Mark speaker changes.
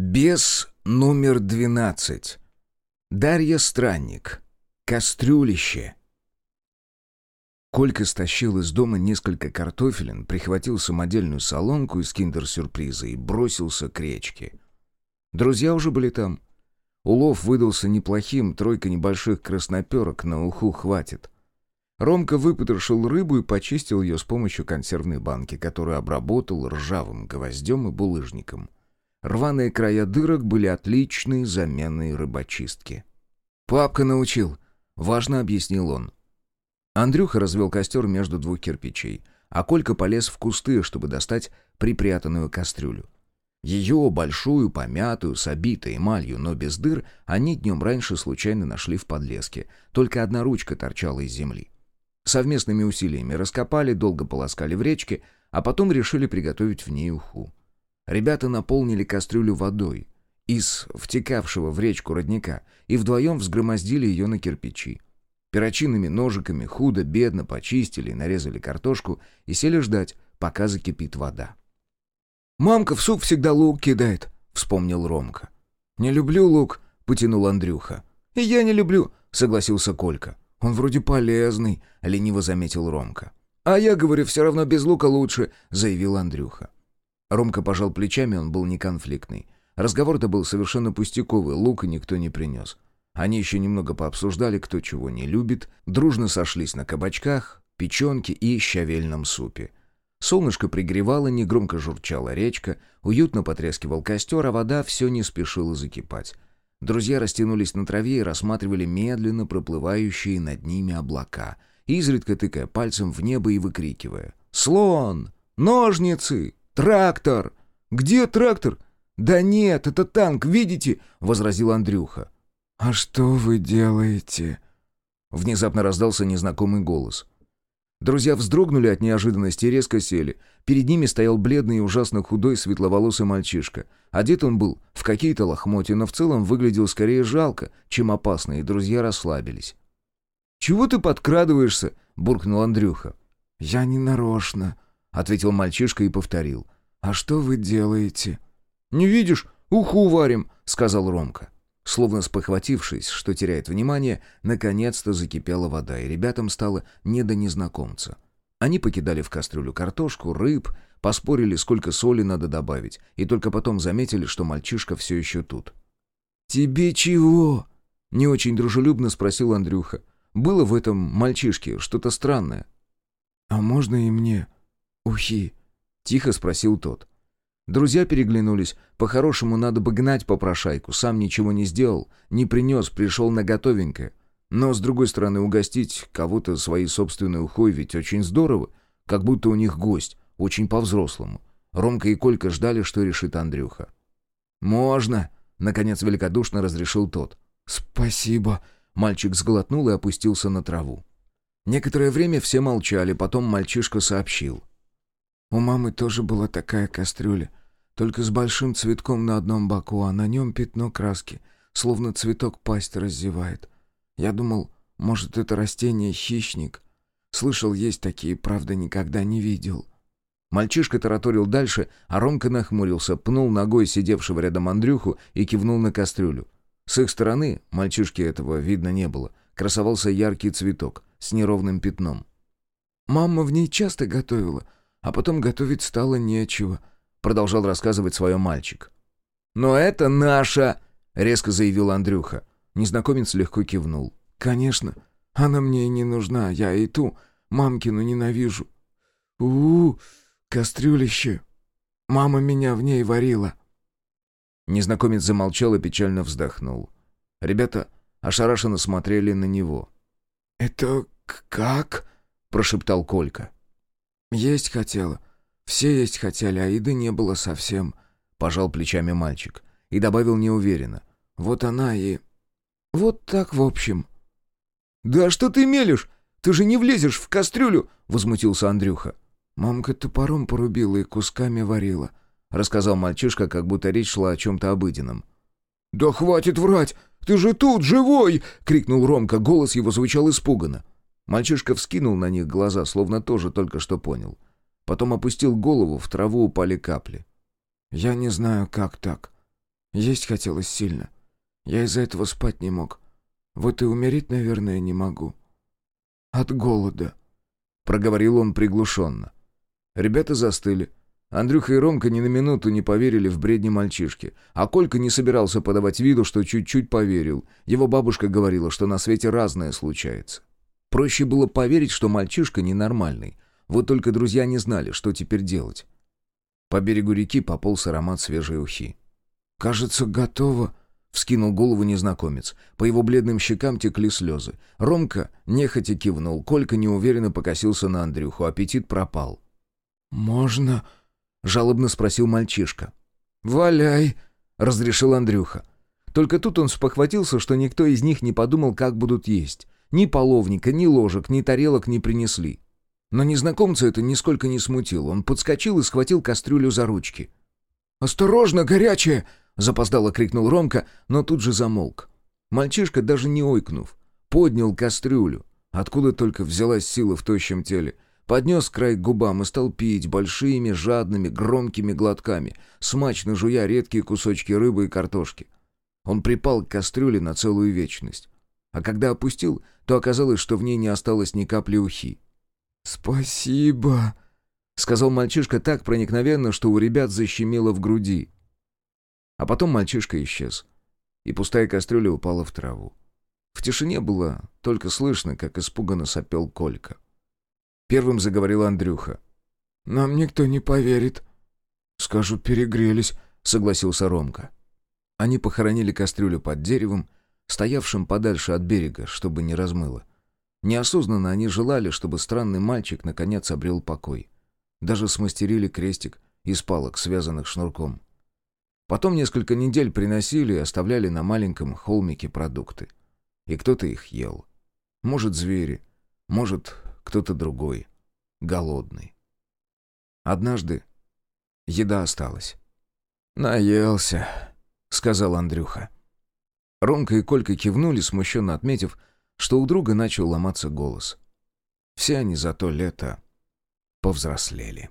Speaker 1: Бес номер двенадцать. Дарья Странник. Кастрюлище. Колька стащил из дома несколько картофелин, прихватил самодельную соломку из киндер-сюрприза и бросился к речке. Друзья уже были там. Улов выдался неплохим, тройка небольших красноперок на уху хватит. Ромка выпотрошил рыбу и почистил ее с помощью консервной банки, которую обработал ржавым гвоздем и булыжником. Рваные края дырок были отличной заменой рыбочистки. «Папка научил», — важно объяснил он. Андрюха развел костер между двух кирпичей, а Колька полез в кусты, чтобы достать припрятанную кастрюлю. Ее, большую, помятую, с обитой эмалью, но без дыр, они днем раньше случайно нашли в подлеске. Только одна ручка торчала из земли. Совместными усилиями раскопали, долго полоскали в речке, а потом решили приготовить в ней уху. Ребята наполнили кастрюлю водой из втекавшего в речку родника и вдвоем взгромоздили ее на кирпичи. Перочинными ножиками худо-бедно почистили нарезали картошку и сели ждать, пока закипит вода. «Мамка в суп всегда лук кидает», — вспомнил Ромка. «Не люблю лук», — потянул Андрюха. «И я не люблю», — согласился Колька. «Он вроде полезный», — лениво заметил Ромка. «А я говорю, все равно без лука лучше», — заявил Андрюха. Ромка пожал плечами, он был неконфликтный. Разговор-то был совершенно пустяковый, лука никто не принес. Они еще немного пообсуждали, кто чего не любит, дружно сошлись на кабачках, печенке и щавельном супе. Солнышко пригревало, негромко журчала речка, уютно потрескивал костер, а вода все не спешила закипать. Друзья растянулись на траве и рассматривали медленно проплывающие над ними облака, изредка тыкая пальцем в небо и выкрикивая «Слон! Ножницы! «Трактор! Где трактор?» «Да нет, это танк, видите?» — возразил Андрюха.
Speaker 2: «А что вы делаете?»
Speaker 1: Внезапно раздался незнакомый голос. Друзья вздрогнули от неожиданности и резко сели. Перед ними стоял бледный и ужасно худой светловолосый мальчишка. Одет он был в какие-то лохмотья, но в целом выглядел скорее жалко, чем опасно, и друзья расслабились. «Чего ты подкрадываешься?» — буркнул Андрюха.
Speaker 2: «Я не нарочно», — ответил мальчишка и повторил. «А что вы делаете?»
Speaker 1: «Не видишь? Уху варим», — сказал Ромка. Словно спохватившись, что теряет внимание, наконец-то закипела вода, и ребятам стало не до незнакомца. Они покидали в кастрюлю картошку, рыб, поспорили, сколько соли надо добавить, и только потом заметили, что мальчишка все еще тут.
Speaker 2: «Тебе чего?»
Speaker 1: — не очень дружелюбно спросил Андрюха. Было в этом мальчишке что-то странное.
Speaker 2: «А можно и мне?» «Ухи!» — тихо спросил тот.
Speaker 1: Друзья переглянулись. По-хорошему надо бы гнать попрошайку. Сам ничего не сделал, не принес, пришел на готовенькое. Но, с другой стороны, угостить кого-то своей собственной ухой ведь очень здорово. Как будто у них гость, очень по-взрослому. Ромка и Колька ждали, что решит Андрюха. «Можно!» — наконец великодушно разрешил тот.
Speaker 2: «Спасибо!»
Speaker 1: — мальчик сглотнул и опустился на траву. Некоторое время все молчали, потом мальчишка сообщил.
Speaker 2: У мамы тоже была такая кастрюля, только с большим цветком на одном боку, а на нем пятно краски, словно цветок пасть раздевает. Я думал, может, это растение хищник. Слышал, есть такие, правда, никогда не видел.
Speaker 1: Мальчишка тараторил дальше, а Ромка нахмурился, пнул ногой сидевшего рядом Андрюху и кивнул на кастрюлю. С их стороны, мальчишки этого видно не было, красовался яркий цветок с неровным пятном.
Speaker 2: «Мама в ней часто готовила», а потом готовить стало нечего», — продолжал рассказывать свое мальчик.
Speaker 1: «Но это наша!» — резко заявил Андрюха. Незнакомец легко кивнул.
Speaker 2: «Конечно. Она мне и не нужна. Я и ту, мамкину, ненавижу. у у кастрюлище. Мама меня в ней варила».
Speaker 1: Незнакомец замолчал и печально вздохнул. Ребята ошарашенно смотрели на него.
Speaker 2: «Это как?»
Speaker 1: — прошептал Колька.
Speaker 2: «Есть хотела. Все есть хотели, а еды не было совсем», — пожал плечами мальчик. И добавил неуверенно. «Вот она и... Вот так в общем».
Speaker 1: «Да что ты мелешь? Ты же не влезешь в кастрюлю!» — возмутился Андрюха.
Speaker 2: «Мамка топором порубила и кусками варила», — рассказал мальчишка, как будто речь шла о чем-то обыденном.
Speaker 1: «Да хватит врать! Ты же тут, живой!» — крикнул Ромка. Голос его звучал испуганно. Мальчишка вскинул на них глаза, словно тоже только что понял. Потом опустил голову, в траву упали капли.
Speaker 2: «Я не знаю, как так. Есть хотелось сильно. Я из-за этого спать не мог. Вот и умереть, наверное, не могу. От голода», —
Speaker 1: проговорил он приглушенно. Ребята застыли. Андрюха и Ромка ни на минуту не поверили в бредни мальчишки, а Колька не собирался подавать виду, что чуть-чуть поверил. Его бабушка говорила, что на свете разное случается. Проще было поверить, что мальчишка ненормальный. Вот только друзья не знали, что теперь делать. По берегу реки пополз аромат свежей ухи.
Speaker 2: «Кажется, готово», — вскинул голову незнакомец. По его бледным щекам текли слезы. Ромка нехотя кивнул, Колька неуверенно покосился на Андрюху, аппетит пропал. «Можно?» — жалобно спросил мальчишка.
Speaker 1: «Валяй!» — разрешил Андрюха. Только тут он спохватился, что никто из них не подумал, как будут есть. Ни половника, ни ложек, ни тарелок не принесли. Но незнакомца это нисколько не смутило. Он подскочил и схватил кастрюлю за ручки.
Speaker 2: «Осторожно, горячее!»
Speaker 1: — запоздало крикнул Ромка, но тут же замолк. Мальчишка, даже не ойкнув, поднял кастрюлю. Откуда только взялась сила в тощем теле — Поднес край к губам и стал пить большими, жадными, громкими глотками, смачно жуя редкие кусочки рыбы и картошки. Он припал к кастрюле на целую вечность. А когда опустил, то оказалось, что в ней не осталось ни капли ухи.
Speaker 2: «Спасибо», — сказал мальчишка так проникновенно, что у ребят защемило в груди.
Speaker 1: А потом мальчишка исчез, и пустая кастрюля упала в траву. В тишине было только слышно, как испуганно сопел Колька. Первым заговорил Андрюха.
Speaker 2: «Нам никто не поверит».
Speaker 1: «Скажут, перегрелись», — согласился Ромка. Они похоронили кастрюлю под деревом, стоявшим подальше от берега, чтобы не размыло. Неосознанно они желали, чтобы странный мальчик наконец обрел покой. Даже смастерили крестик из палок, связанных шнурком. Потом несколько недель приносили и оставляли на маленьком холмике продукты. И кто-то их ел. Может, звери, может, кто-то другой, голодный. Однажды еда осталась.
Speaker 2: «Наелся», — сказал Андрюха.
Speaker 1: Ромка и Колька кивнули, смущенно отметив, что у друга начал ломаться голос. Все они за то лето повзрослели.